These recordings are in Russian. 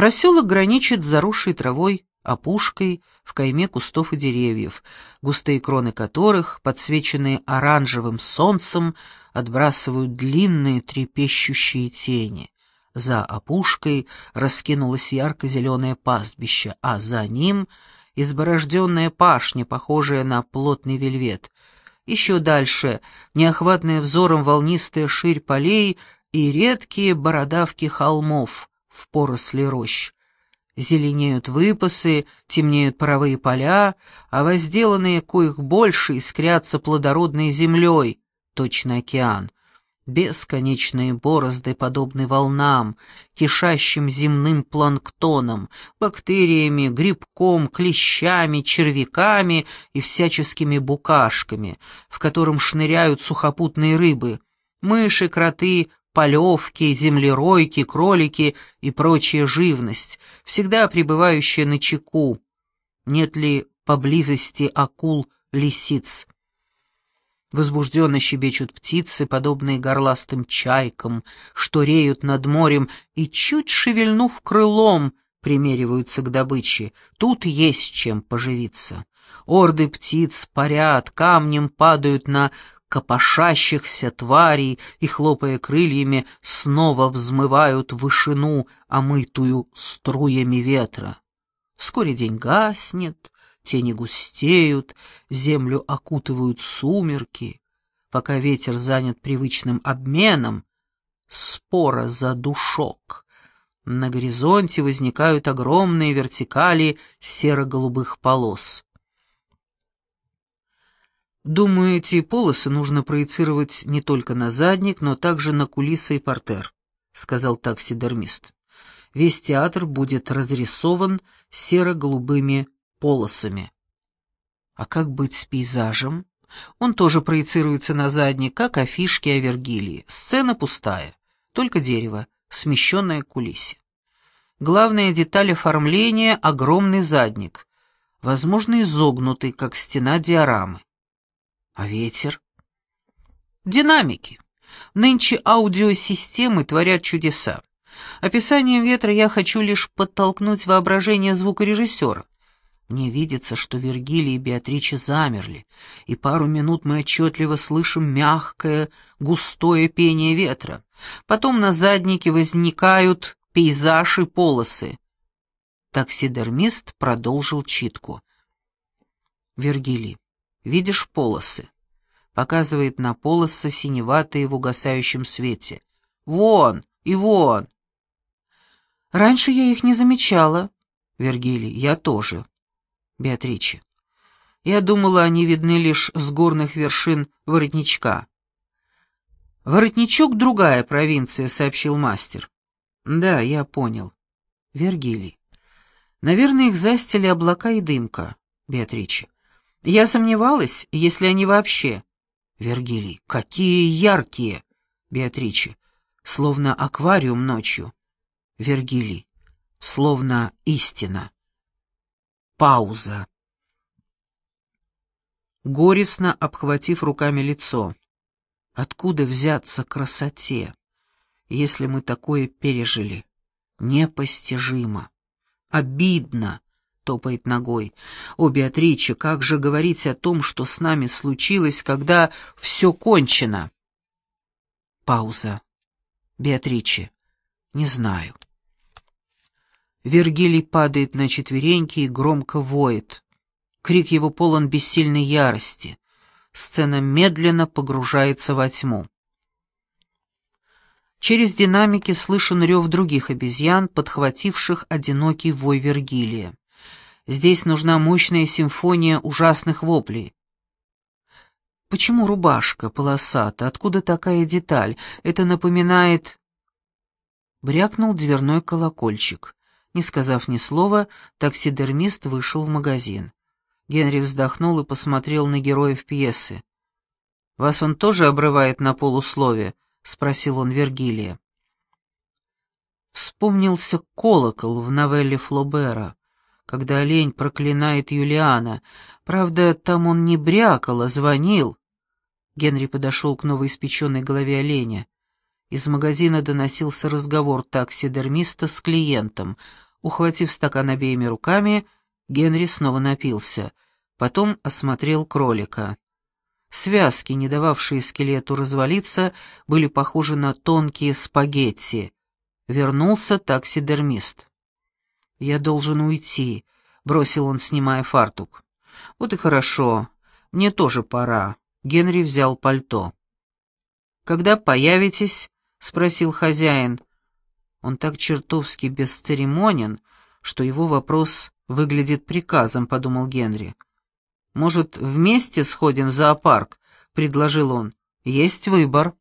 Проселок граничит с заросшей травой, опушкой, в кайме кустов и деревьев, густые кроны которых, подсвеченные оранжевым солнцем, отбрасывают длинные трепещущие тени. За опушкой раскинулось ярко-зеленое пастбище, а за ним — изборожденная пашня, похожая на плотный вельвет. Еще дальше — неохватная взором волнистая ширь полей и редкие бородавки холмов в поросли рощ. Зеленеют выпасы, темнеют паровые поля, а возделанные коих больше искрятся плодородной землей, точно океан. Бесконечные борозды подобны волнам, кишащим земным планктоном, бактериями, грибком, клещами, червяками и всяческими букашками, в котором шныряют сухопутные рыбы, мыши, кроты, полевки, землеройки, кролики и прочая живность, всегда пребывающая на чеку. Нет ли поблизости акул-лисиц? Возбужденно щебечут птицы, подобные горластым чайкам, что реют над морем и, чуть шевельнув крылом, примериваются к добыче. Тут есть чем поживиться. Орды птиц парят, камнем падают на копошащихся тварей и, хлопая крыльями, снова взмывают вышину, омытую струями ветра. Вскоре день гаснет, тени густеют, землю окутывают сумерки, пока ветер занят привычным обменом, спора за душок. На горизонте возникают огромные вертикали серо-голубых полос. Думаю, эти полосы нужно проецировать не только на задник, но также на кулисы и портер, сказал таксидермист. Весь театр будет разрисован серо-голубыми полосами. А как быть с пейзажем? Он тоже проецируется на задник, как афишки о Вергилии. Сцена пустая, только дерево, смещенное к кулисе. Главная деталь оформления — огромный задник, возможно, изогнутый, как стена диорамы. А ветер? Динамики. Нынче аудиосистемы творят чудеса. Описанием ветра я хочу лишь подтолкнуть воображение звукорежиссера. Мне видится, что Вергилий и Беатриче замерли, и пару минут мы отчетливо слышим мягкое, густое пение ветра. Потом на заднике возникают пейзаж и полосы. Таксидермист продолжил читку. Вергилий. Видишь полосы? Показывает на полосы синеватые в угасающем свете. Вон и вон. Раньше я их не замечала. Вергилий, я тоже. Беатриче. Я думала, они видны лишь с горных вершин воротничка. «Воротничок — другая провинция», — сообщил мастер. «Да, я понял. Вергилий. Наверное, их застили облака и дымка, Беатриче. Я сомневалась, если они вообще. Вергилий, какие яркие! Беатриче, словно аквариум ночью. Вергилий, словно истина. Пауза. Горестно обхватив руками лицо. Откуда взяться красоте, если мы такое пережили? Непостижимо. Обидно топает ногой. «О, Беатриче, как же говорить о том, что с нами случилось, когда все кончено?» Пауза. «Беатриче, не знаю». Вергилий падает на четвереньки и громко воет. Крик его полон бессильной ярости. Сцена медленно погружается во тьму. Через динамики слышен рев других обезьян, подхвативших одинокий вой Вергилия. Здесь нужна мощная симфония ужасных воплей. Почему рубашка полосата? Откуда такая деталь? Это напоминает... Брякнул дверной колокольчик. Не сказав ни слова, таксидермист вышел в магазин. Генри вздохнул и посмотрел на героев пьесы. «Вас он тоже обрывает на полуслове?» — спросил он Вергилия. Вспомнился колокол в новелле Флобера когда олень проклинает Юлиана. Правда, там он не брякал, а звонил. Генри подошел к новоиспеченной голове оленя. Из магазина доносился разговор таксидермиста с клиентом. Ухватив стакан обеими руками, Генри снова напился, потом осмотрел кролика. Связки, не дававшие скелету развалиться, были похожи на тонкие спагетти. Вернулся таксидермист. «Я должен уйти», — бросил он, снимая фартук. «Вот и хорошо. Мне тоже пора». Генри взял пальто. «Когда появитесь?» — спросил хозяин. Он так чертовски бесцеремонен, что его вопрос выглядит приказом, — подумал Генри. «Может, вместе сходим в зоопарк?» — предложил он. «Есть выбор».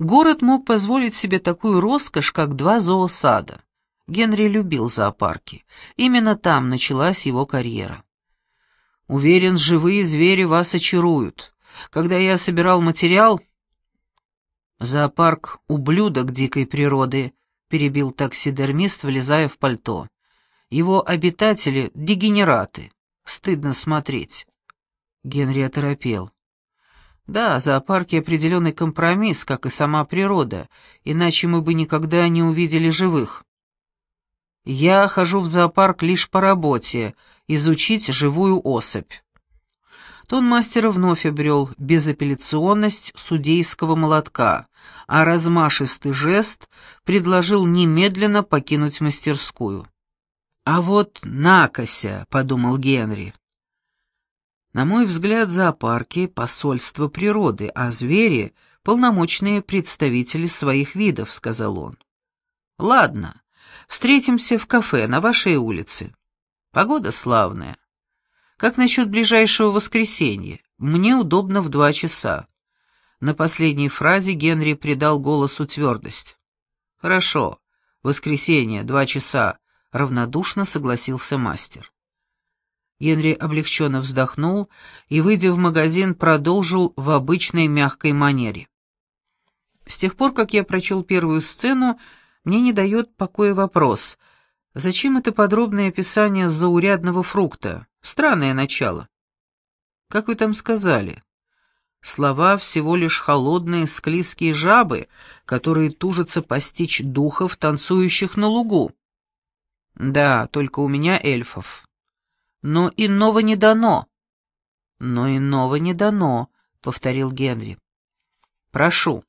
Город мог позволить себе такую роскошь, как два зоосада. Генри любил зоопарки. Именно там началась его карьера. Уверен, живые звери вас очаруют. Когда я собирал материал... Зоопарк — ублюдок дикой природы, перебил таксидермист, влезая в пальто. Его обитатели — дегенераты. Стыдно смотреть. Генри оторопел. Да, зоопарки — определенный компромисс, как и сама природа, иначе мы бы никогда не увидели живых. Я хожу в зоопарк лишь по работе, изучить живую особь. Тон мастера вновь обрел безапелляционность судейского молотка, а размашистый жест предложил немедленно покинуть мастерскую. «А вот накося», — подумал Генри. «На мой взгляд, зоопарки — посольство природы, а звери — полномочные представители своих видов», — сказал он. «Ладно, встретимся в кафе на вашей улице. Погода славная. Как насчет ближайшего воскресенья? Мне удобно в два часа. На последней фразе Генри придал голосу твердость. «Хорошо. Воскресенье, два часа», — равнодушно согласился мастер. Генри облегченно вздохнул и, выйдя в магазин, продолжил в обычной мягкой манере. С тех пор, как я прочел первую сцену, мне не дает покоя вопрос, зачем это подробное описание заурядного фрукта? Странное начало. Как вы там сказали? Слова всего лишь холодные склизкие жабы, которые тужатся постичь духов, танцующих на лугу. Да, только у меня эльфов. Но иного не дано. Но иного не дано, повторил Генри. Прошу.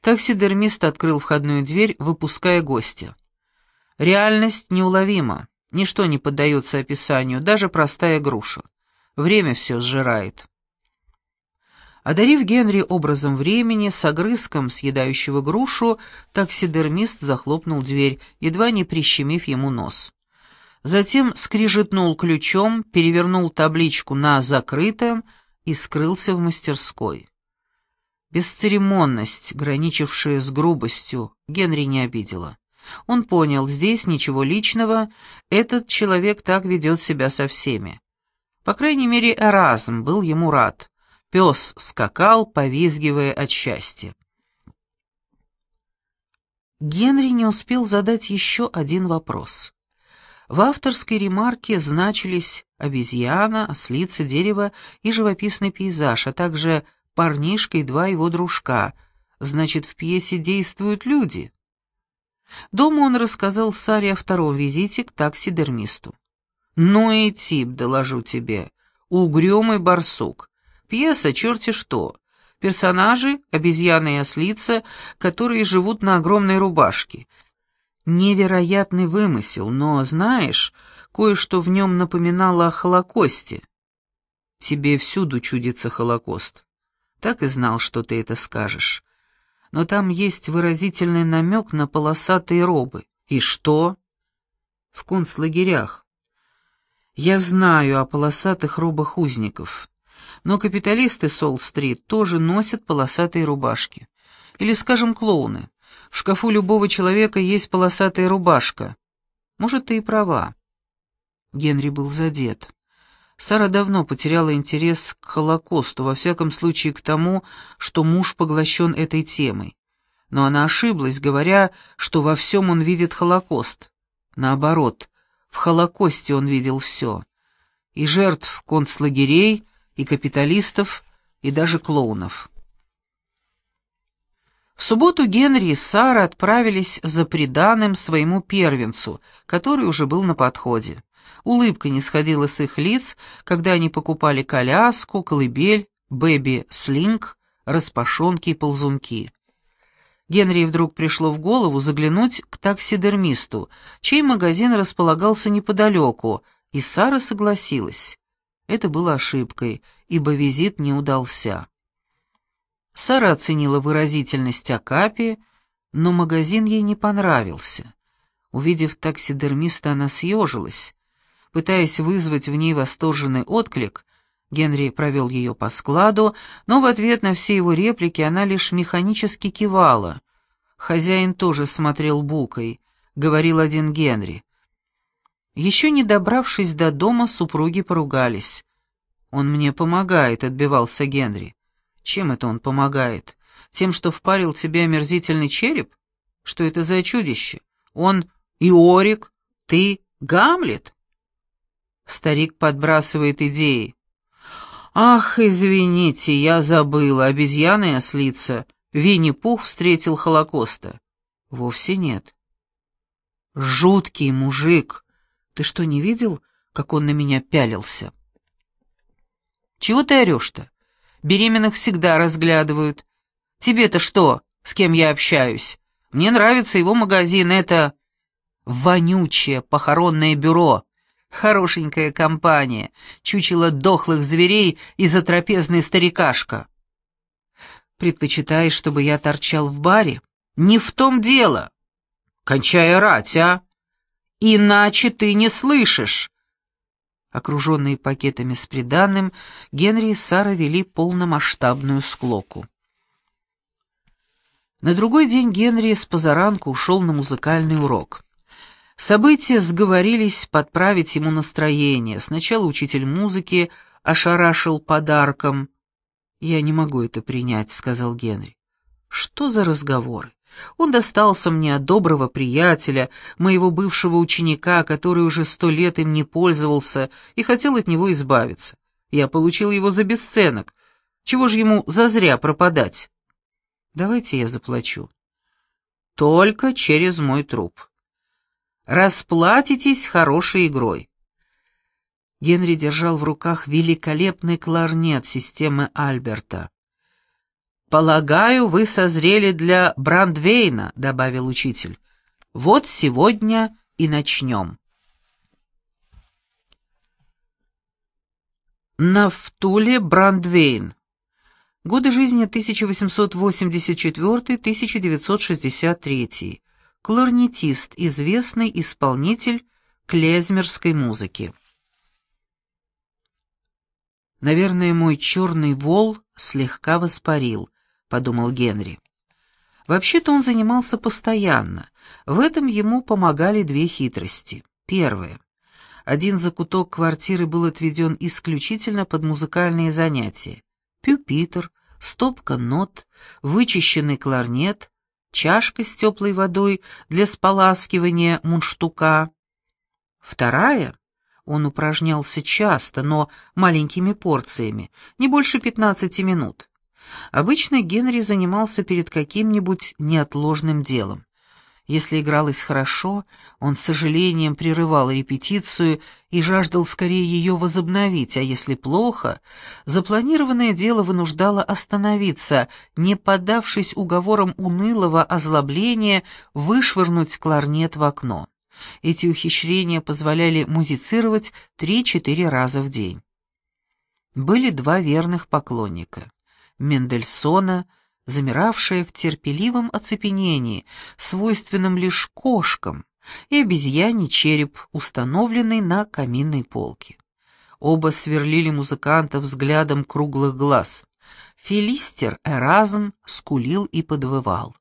Таксидермист открыл входную дверь, выпуская гостя. Реальность неуловима. Ничто не поддается описанию, даже простая груша. Время все сжирает. Одарив Генри образом времени с огрызком съедающего грушу, таксидермист захлопнул дверь, едва не прищемив ему нос. Затем скрижетнул ключом, перевернул табличку на «закрытом» и скрылся в мастерской. Бесцеремонность, граничившая с грубостью, Генри не обидела. Он понял, здесь ничего личного, этот человек так ведет себя со всеми. По крайней мере, Эразм был ему рад. Пес скакал, повизгивая от счастья. Генри не успел задать еще один вопрос. В авторской ремарке значились обезьяна, ослица, дерево и живописный пейзаж, а также парнишка и два его дружка. Значит, в пьесе действуют люди. Дома он рассказал Саре о втором визите к таксидермисту. «Ну и тип, доложу тебе. Угрюмый барсук. Пьеса черти что. Персонажи — обезьяны и ослица, которые живут на огромной рубашке. Невероятный вымысел, но, знаешь, кое-что в нем напоминало о Холокосте. Тебе всюду чудится Холокост. Так и знал, что ты это скажешь но там есть выразительный намек на полосатые робы. И что? В концлагерях. Я знаю о полосатых робах узников, но капиталисты Сол-стрит тоже носят полосатые рубашки. Или, скажем, клоуны. В шкафу любого человека есть полосатая рубашка. Может, ты и права. Генри был задет. Сара давно потеряла интерес к Холокосту, во всяком случае к тому, что муж поглощен этой темой. Но она ошиблась, говоря, что во всем он видит Холокост. Наоборот, в Холокосте он видел все. И жертв концлагерей, и капиталистов, и даже клоунов. В субботу Генри и Сара отправились за приданым своему первенцу, который уже был на подходе. Улыбка не сходила с их лиц, когда они покупали коляску, колыбель, бэби-слинг, распашонки и ползунки. Генри вдруг пришло в голову заглянуть к таксидермисту, чей магазин располагался неподалеку, и Сара согласилась. Это было ошибкой, ибо визит не удался. Сара оценила выразительность Акапи, но магазин ей не понравился. Увидев таксидермиста, она съежилась. Пытаясь вызвать в ней восторженный отклик, Генри провел ее по складу, но в ответ на все его реплики она лишь механически кивала. Хозяин тоже смотрел букой, говорил один Генри. Еще не добравшись до дома, супруги поругались. «Он мне помогает», — отбивался Генри. «Чем это он помогает? Тем, что впарил тебе омерзительный череп? Что это за чудище? Он Иорик, ты Гамлет?» Старик подбрасывает идеи. «Ах, извините, я забыла, обезьяна и ослица. Винни-Пух встретил Холокоста». «Вовсе нет». «Жуткий мужик. Ты что, не видел, как он на меня пялился?» «Чего ты орешь-то? Беременных всегда разглядывают. Тебе-то что, с кем я общаюсь? Мне нравится его магазин, это...» «Вонючее похоронное бюро». Хорошенькая компания, чучело дохлых зверей и затрапезный старикашка. Предпочитаешь, чтобы я торчал в баре? Не в том дело. Кончай орать, а? Иначе ты не слышишь. Окруженные пакетами с приданным, Генри и Сара вели полномасштабную склоку. На другой день Генри с позаранку ушел на музыкальный урок. События сговорились подправить ему настроение. Сначала учитель музыки ошарашил подарком. «Я не могу это принять», — сказал Генри. «Что за разговоры? Он достался мне от доброго приятеля, моего бывшего ученика, который уже сто лет им не пользовался и хотел от него избавиться. Я получил его за бесценок. Чего же ему зазря пропадать? Давайте я заплачу. Только через мой труп. Расплатитесь хорошей игрой. Генри держал в руках великолепный кларнет системы Альберта. «Полагаю, вы созрели для Брандвейна», — добавил учитель. «Вот сегодня и начнем». Нафтуле Брандвейн. Годы жизни 1884-1963 кларнетист, известный исполнитель клезмерской музыки. «Наверное, мой черный вол слегка воспарил», — подумал Генри. Вообще-то он занимался постоянно. В этом ему помогали две хитрости. Первое. Один закуток квартиры был отведен исключительно под музыкальные занятия. Пюпитр, стопка нот, вычищенный кларнет, чашка с теплой водой для споласкивания мундштука. Вторая — он упражнялся часто, но маленькими порциями, не больше пятнадцати минут. Обычно Генри занимался перед каким-нибудь неотложным делом. Если игралось хорошо, он с сожалением прерывал репетицию и жаждал скорее ее возобновить, а если плохо, запланированное дело вынуждало остановиться, не поддавшись уговорам унылого озлобления вышвырнуть кларнет в окно. Эти ухищрения позволяли музицировать три-четыре раза в день. Были два верных поклонника — Мендельсона — замиравшая в терпеливом оцепенении, свойственном лишь кошкам, и обезьяний череп, установленный на каминной полке. Оба сверлили музыканта взглядом круглых глаз. Филистер Эразм скулил и подвывал,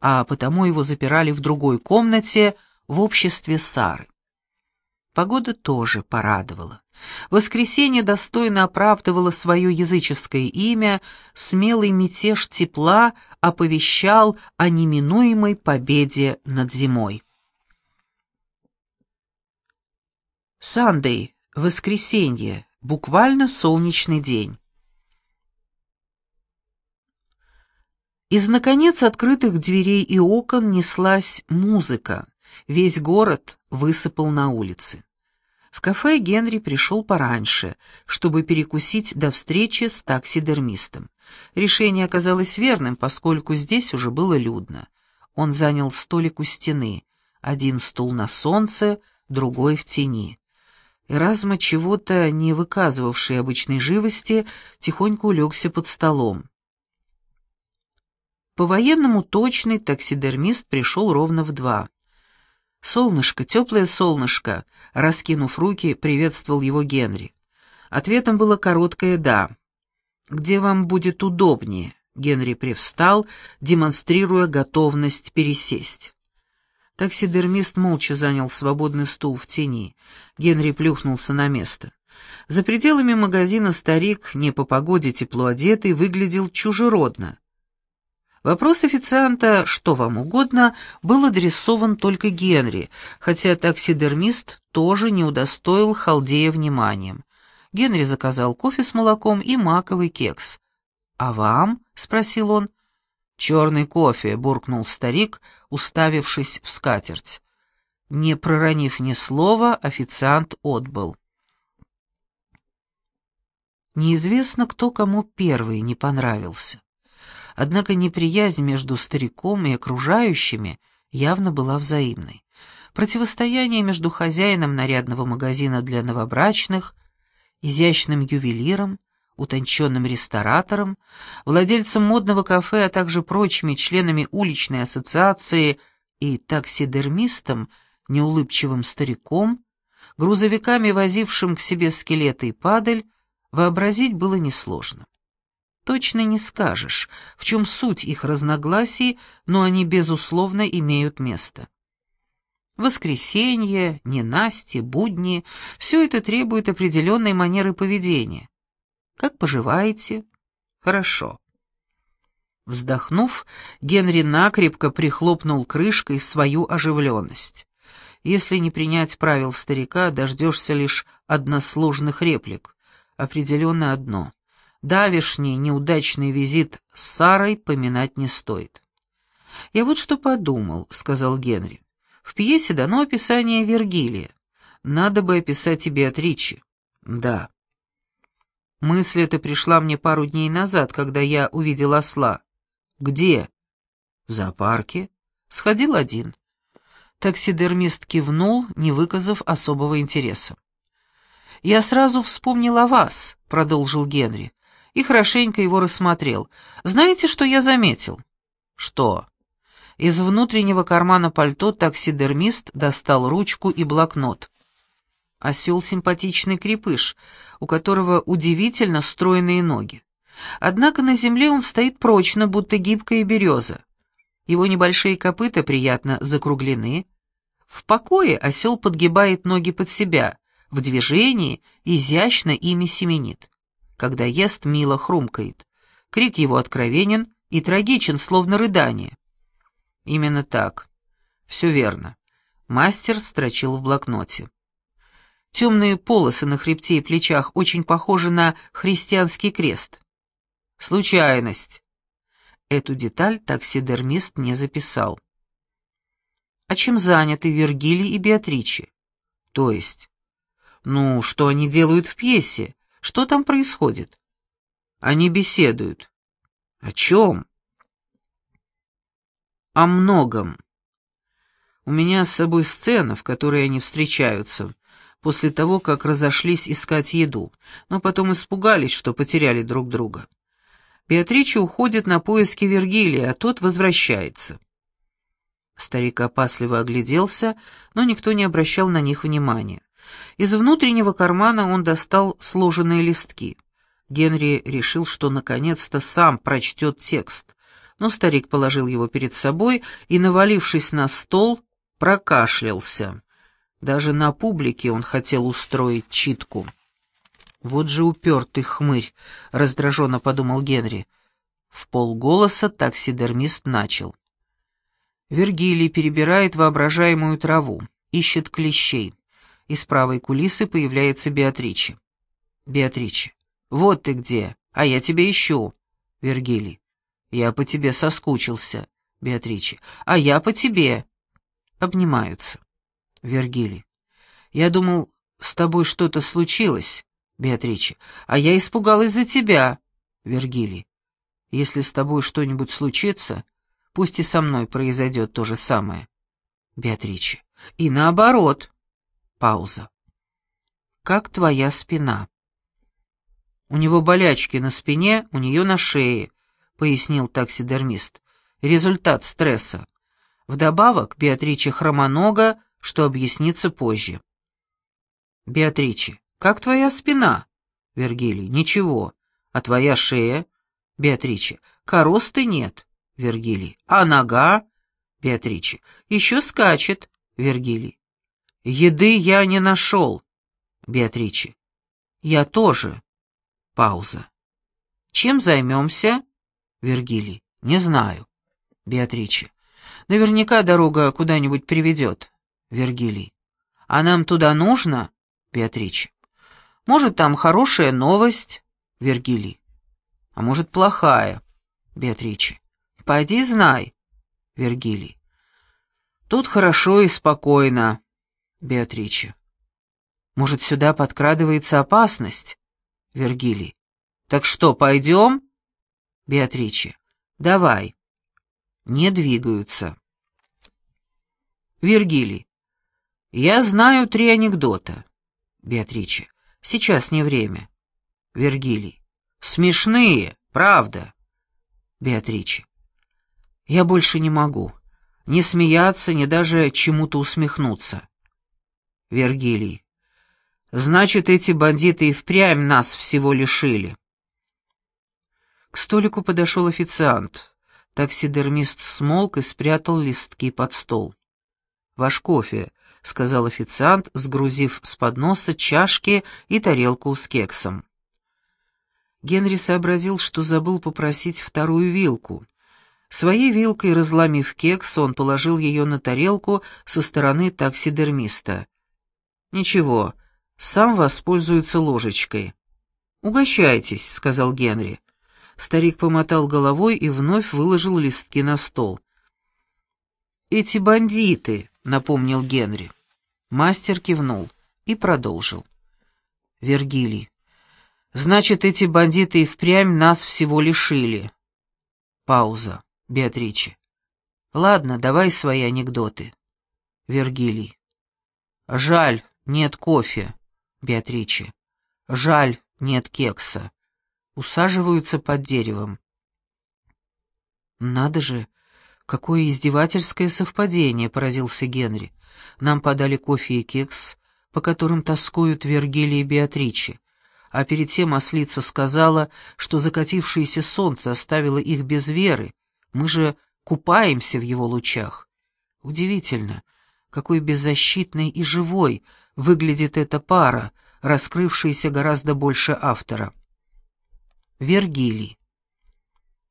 а потому его запирали в другой комнате в обществе Сары. Погода тоже порадовала. Воскресенье достойно оправдывало свое языческое имя, смелый мятеж тепла оповещал о неминуемой победе над зимой. Сандей, воскресенье, буквально солнечный день. Из, наконец, открытых дверей и окон неслась музыка. Весь город высыпал на улицы. В кафе Генри пришел пораньше, чтобы перекусить до встречи с таксидермистом. Решение оказалось верным, поскольку здесь уже было людно. Он занял столик у стены, один стул на солнце, другой в тени. Эразма, чего-то не выказывавший обычной живости, тихонько улегся под столом. По-военному точный таксидермист пришел ровно в два. «Солнышко, теплое солнышко», — раскинув руки, приветствовал его Генри. Ответом было короткое «да». «Где вам будет удобнее?» Генри привстал, демонстрируя готовность пересесть. Таксидермист молча занял свободный стул в тени. Генри плюхнулся на место. За пределами магазина старик, не по погоде тепло одетый, выглядел чужеродно. Вопрос официанта «что вам угодно» был адресован только Генри, хотя таксидермист тоже не удостоил халдея вниманием. Генри заказал кофе с молоком и маковый кекс. «А вам?» — спросил он. «Черный кофе», — буркнул старик, уставившись в скатерть. Не проронив ни слова, официант отбыл. Неизвестно, кто кому первый не понравился. Однако неприязнь между стариком и окружающими явно была взаимной. Противостояние между хозяином нарядного магазина для новобрачных, изящным ювелиром, утонченным ресторатором, владельцем модного кафе, а также прочими членами уличной ассоциации и таксидермистом, неулыбчивым стариком, грузовиками, возившим к себе скелеты и падаль, вообразить было несложно. Точно не скажешь, в чем суть их разногласий, но они, безусловно, имеют место. Воскресенье, ненастье, будни — все это требует определенной манеры поведения. Как поживаете? Хорошо. Вздохнув, Генри накрепко прихлопнул крышкой свою оживленность. Если не принять правил старика, дождешься лишь односложных реплик. Определенно одно. Давишний неудачный визит с Сарой поминать не стоит. «Я вот что подумал», — сказал Генри. «В пьесе дано описание Вергилия. Надо бы описать и Беатриче». «Да». Мысль эта пришла мне пару дней назад, когда я увидел осла. «Где?» «В зоопарке. Сходил один». Таксидермист кивнул, не выказав особого интереса. «Я сразу вспомнил о вас», — продолжил Генри и хорошенько его рассмотрел. Знаете, что я заметил? Что? Из внутреннего кармана пальто таксидермист достал ручку и блокнот. Осел симпатичный крепыш, у которого удивительно стройные ноги. Однако на земле он стоит прочно, будто гибкая береза. Его небольшие копыта приятно закруглены. В покое осел подгибает ноги под себя, в движении изящно ими семенит. Когда ест, мило хрумкает. Крик его откровенен и трагичен, словно рыдание. Именно так. Все верно. Мастер строчил в блокноте. Темные полосы на хребте и плечах очень похожи на христианский крест. Случайность. Эту деталь таксидермист не записал. А чем заняты Вергилий и Беатриче? То есть? Ну, что они делают в пьесе? Что там происходит? Они беседуют. О чем? О многом. У меня с собой сцена, в которой они встречаются, после того, как разошлись искать еду, но потом испугались, что потеряли друг друга. Беатрича уходит на поиски Вергилия, а тот возвращается. Старик опасливо огляделся, но никто не обращал на них внимания. Из внутреннего кармана он достал сложенные листки. Генри решил, что наконец-то сам прочтет текст, но старик положил его перед собой и, навалившись на стол, прокашлялся. Даже на публике он хотел устроить читку. «Вот же упертый хмырь», — раздраженно подумал Генри. В полголоса таксидермист начал. Вергилий перебирает воображаемую траву, ищет клещей. Из правой кулисы появляется Беатриче. Беатриче. «Вот ты где, а я тебя ищу». Вергилий. Я по тебе соскучился, Беатриче. А я по тебе. Обнимаются. Вергилий. Я думал, с тобой что-то случилось, Беатриче, а я испугалась за тебя, Вергилий. Если с тобой что-нибудь случится, пусть и со мной произойдет то же самое. Беатриче. И наоборот. Пауза. Как твоя спина? У него болячки на спине, у нее на шее, пояснил таксидермист. Результат стресса. Вдобавок, Беатриче хромонога, что объяснится позже. Беатриче, как твоя спина? Вергилий, ничего. А твоя шея? Беатриче, коросты нет. Вергилий, а нога? Беатриче, еще скачет. Вергилий, еды я не нашел. Беатриче, я тоже. Пауза. Чем займемся? Вергилий. Не знаю. Беатриче. Наверняка дорога куда-нибудь приведет. Вергилий. А нам туда нужно? Беатриче. Может, там хорошая новость? Вергилий. А может, плохая? Беатриче. Пойди знай. Вергилий. Тут хорошо и спокойно. Беатриче. Может, сюда подкрадывается опасность? Вергилий. Так что, пойдем? Беатриче. Давай. Не двигаются. Вергилий. Я знаю три анекдота. Беатриче. Сейчас не время. Вергилий. Смешные, правда. Беатриче. Я больше не могу. Не смеяться, ни даже чему-то усмехнуться. Вергилий. Значит, эти бандиты и впрямь нас всего лишили. К столику подошел официант. Таксидермист смолк и спрятал листки под стол. «Ваш кофе», — сказал официант, сгрузив с подноса чашки и тарелку с кексом. Генри сообразил, что забыл попросить вторую вилку. Своей вилкой, разломив кекс, он положил ее на тарелку со стороны таксидермиста. «Ничего, сам воспользуется ложечкой». «Угощайтесь», — сказал Генри. Старик помотал головой и вновь выложил листки на стол. «Эти бандиты», — напомнил Генри. Мастер кивнул и продолжил. «Вергилий, значит, эти бандиты и впрямь нас всего лишили». Пауза. Беатриче. «Ладно, давай свои анекдоты». Вергилий. «Жаль, нет кофе». Беатриче. «Жаль, нет кекса» усаживаются под деревом. «Надо же, какое издевательское совпадение!» — поразился Генри. «Нам подали кофе и кекс, по которым тоскуют Вергилий и Беатриче, а перед тем ослица сказала, что закатившееся солнце оставило их без веры, мы же купаемся в его лучах. Удивительно, какой беззащитной и живой выглядит эта пара, раскрывшаяся гораздо больше автора». Вергилий.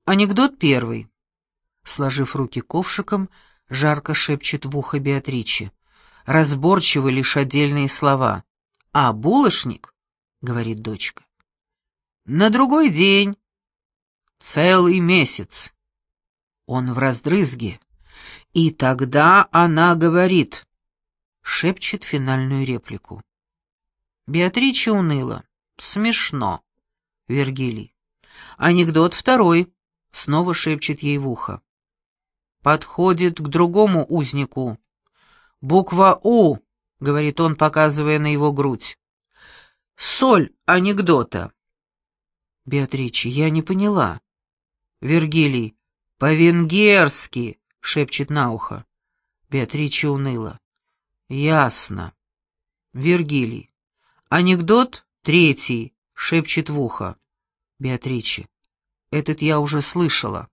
Анекдот первый. Сложив руки ковшиком, жарко шепчет в ухо Беатриче. Разборчивы лишь отдельные слова. «А, булочник?» — говорит дочка. «На другой день. Целый месяц. Он в раздрызге. И тогда она говорит...» Шепчет финальную реплику. Беатрича уныла. «Смешно». Вергилий. Анекдот второй. Снова шепчет ей в ухо. Подходит к другому узнику. Буква «У», — говорит он, показывая на его грудь. Соль анекдота. Беатриче, я не поняла. Вергилий. По-венгерски, шепчет на ухо. Беатриче уныла. Ясно. Вергилий. Анекдот третий, шепчет в ухо. Беатриче. Этот я уже слышала.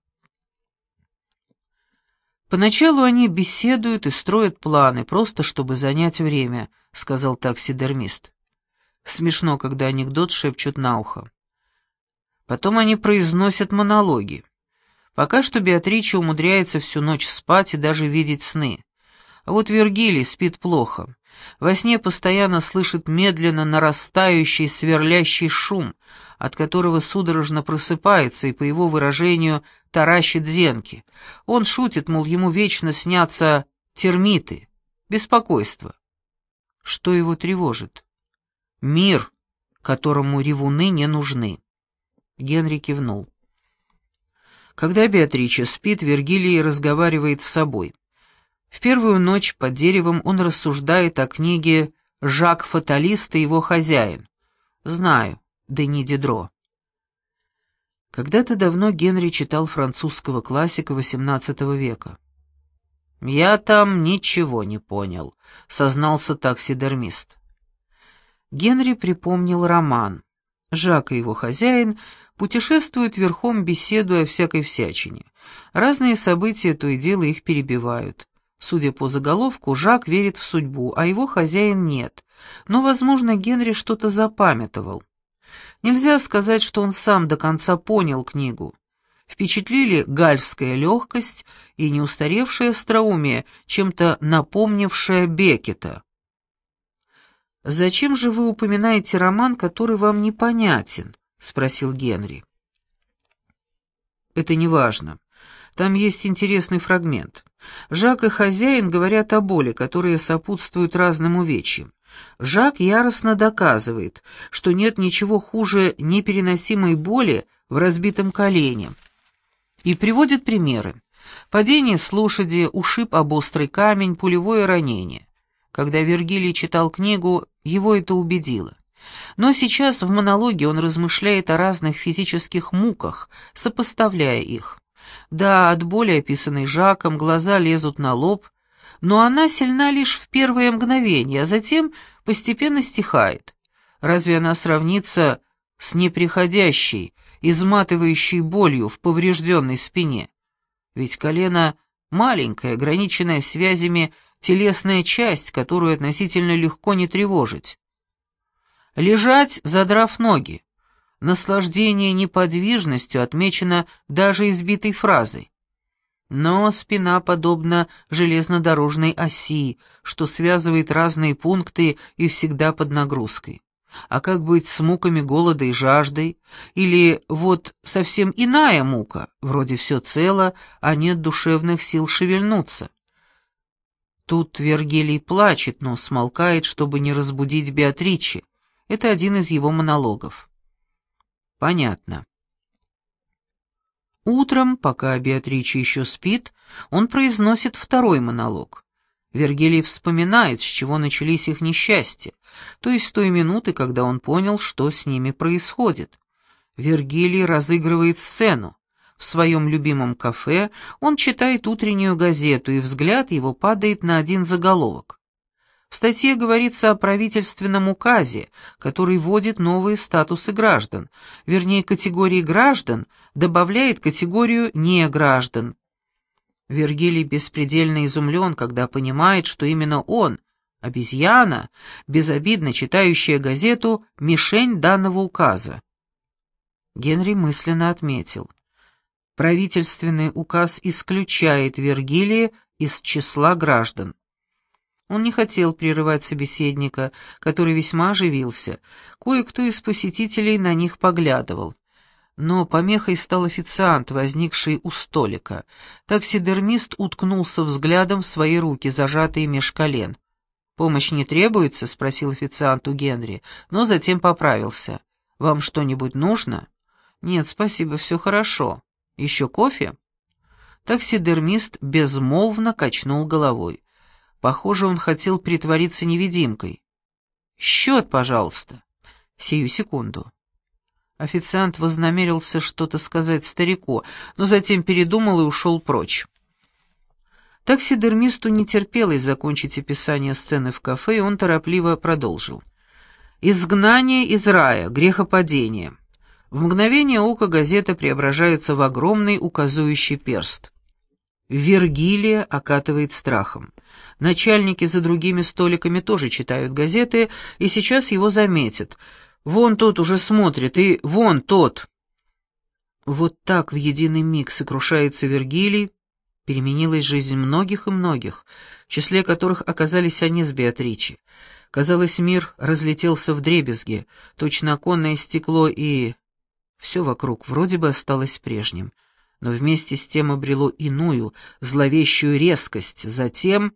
Поначалу они беседуют и строят планы, просто чтобы занять время, сказал таксидермист. Смешно, когда анекдот шепчут на ухо. Потом они произносят монологи. Пока что Беатрича умудряется всю ночь спать и даже видеть сны. А вот Вергилий спит плохо. Во сне постоянно слышит медленно нарастающий сверлящий шум, от которого судорожно просыпается и, по его выражению, таращит зенки. Он шутит, мол, ему вечно снятся термиты, беспокойство. Что его тревожит? Мир, которому ревуны не нужны. Генри кивнул. Когда Беатрича спит, Вергилий разговаривает с собой. В первую ночь под деревом он рассуждает о книге «Жак Фаталист и его хозяин». Знаю, Дени Дидро. Когда-то давно Генри читал французского классика XVIII века. «Я там ничего не понял», — сознался таксидермист. Генри припомнил роман. Жак и его хозяин путешествуют верхом, беседуя о всякой всячине. Разные события то и дело их перебивают. Судя по заголовку, Жак верит в судьбу, а его хозяин нет. Но, возможно, Генри что-то запамятовал. Нельзя сказать, что он сам до конца понял книгу. Впечатлили гальская легкость и неустаревшее остроумие, чем-то напомнившее Бекета. «Зачем же вы упоминаете роман, который вам непонятен?» — спросил Генри. «Это не важно. Там есть интересный фрагмент. Жак и хозяин говорят о боли, которые сопутствуют разным увечьям. Жак яростно доказывает, что нет ничего хуже непереносимой боли в разбитом колене. И приводит примеры. Падение с лошади, ушиб об острый камень, пулевое ранение. Когда Вергилий читал книгу, его это убедило. Но сейчас в монологе он размышляет о разных физических муках, сопоставляя их. Да, от боли, описанной Жаком, глаза лезут на лоб, но она сильна лишь в первое мгновение, а затем постепенно стихает. Разве она сравнится с неприходящей, изматывающей болью в поврежденной спине? Ведь колено — маленькая, ограниченная связями телесная часть, которую относительно легко не тревожить. Лежать, задрав ноги. Наслаждение неподвижностью отмечено даже избитой фразой. Но спина подобна железнодорожной оси, что связывает разные пункты и всегда под нагрузкой. А как быть с муками голода и жаждой? Или вот совсем иная мука, вроде все цело, а нет душевных сил шевельнуться? Тут Вергилий плачет, но смолкает, чтобы не разбудить Беатричи. Это один из его монологов. Понятно. Утром, пока Беатрича еще спит, он произносит второй монолог. Вергилий вспоминает, с чего начались их несчастья, то есть с той минуты, когда он понял, что с ними происходит. Вергилий разыгрывает сцену. В своем любимом кафе он читает утреннюю газету, и взгляд его падает на один заголовок. В статье говорится о правительственном указе, который вводит новые статусы граждан, вернее, категории граждан добавляет категорию неграждан. Вергилий беспредельно изумлен, когда понимает, что именно он, обезьяна, безобидно читающая газету, мишень данного указа. Генри мысленно отметил. Правительственный указ исключает Вергилия из числа граждан. Он не хотел прерывать собеседника, который весьма оживился. Кое-кто из посетителей на них поглядывал. Но помехой стал официант, возникший у столика. Таксидермист уткнулся взглядом в свои руки, зажатые меж колен. «Помощь не требуется?» — спросил официант у Генри, но затем поправился. «Вам что-нибудь нужно?» «Нет, спасибо, все хорошо. Еще кофе?» Таксидермист безмолвно качнул головой. Похоже, он хотел притвориться невидимкой. «Счет, пожалуйста». «Сию секунду». Официант вознамерился что-то сказать старику, но затем передумал и ушел прочь. Таксидермисту не терпелось закончить описание сцены в кафе, и он торопливо продолжил. «Изгнание из рая, грехопадение». В мгновение ока газета преображается в огромный указующий перст. Вергилия окатывает страхом. Начальники за другими столиками тоже читают газеты, и сейчас его заметят. Вон тот уже смотрит, и вон тот. Вот так в единый миг сокрушается Вергилий, переменилась жизнь многих и многих, в числе которых оказались они с Беатричи. Казалось, мир разлетелся в дребезги, точно оконное стекло, и... Все вокруг вроде бы осталось прежним, но вместе с тем обрело иную, зловещую резкость. Затем...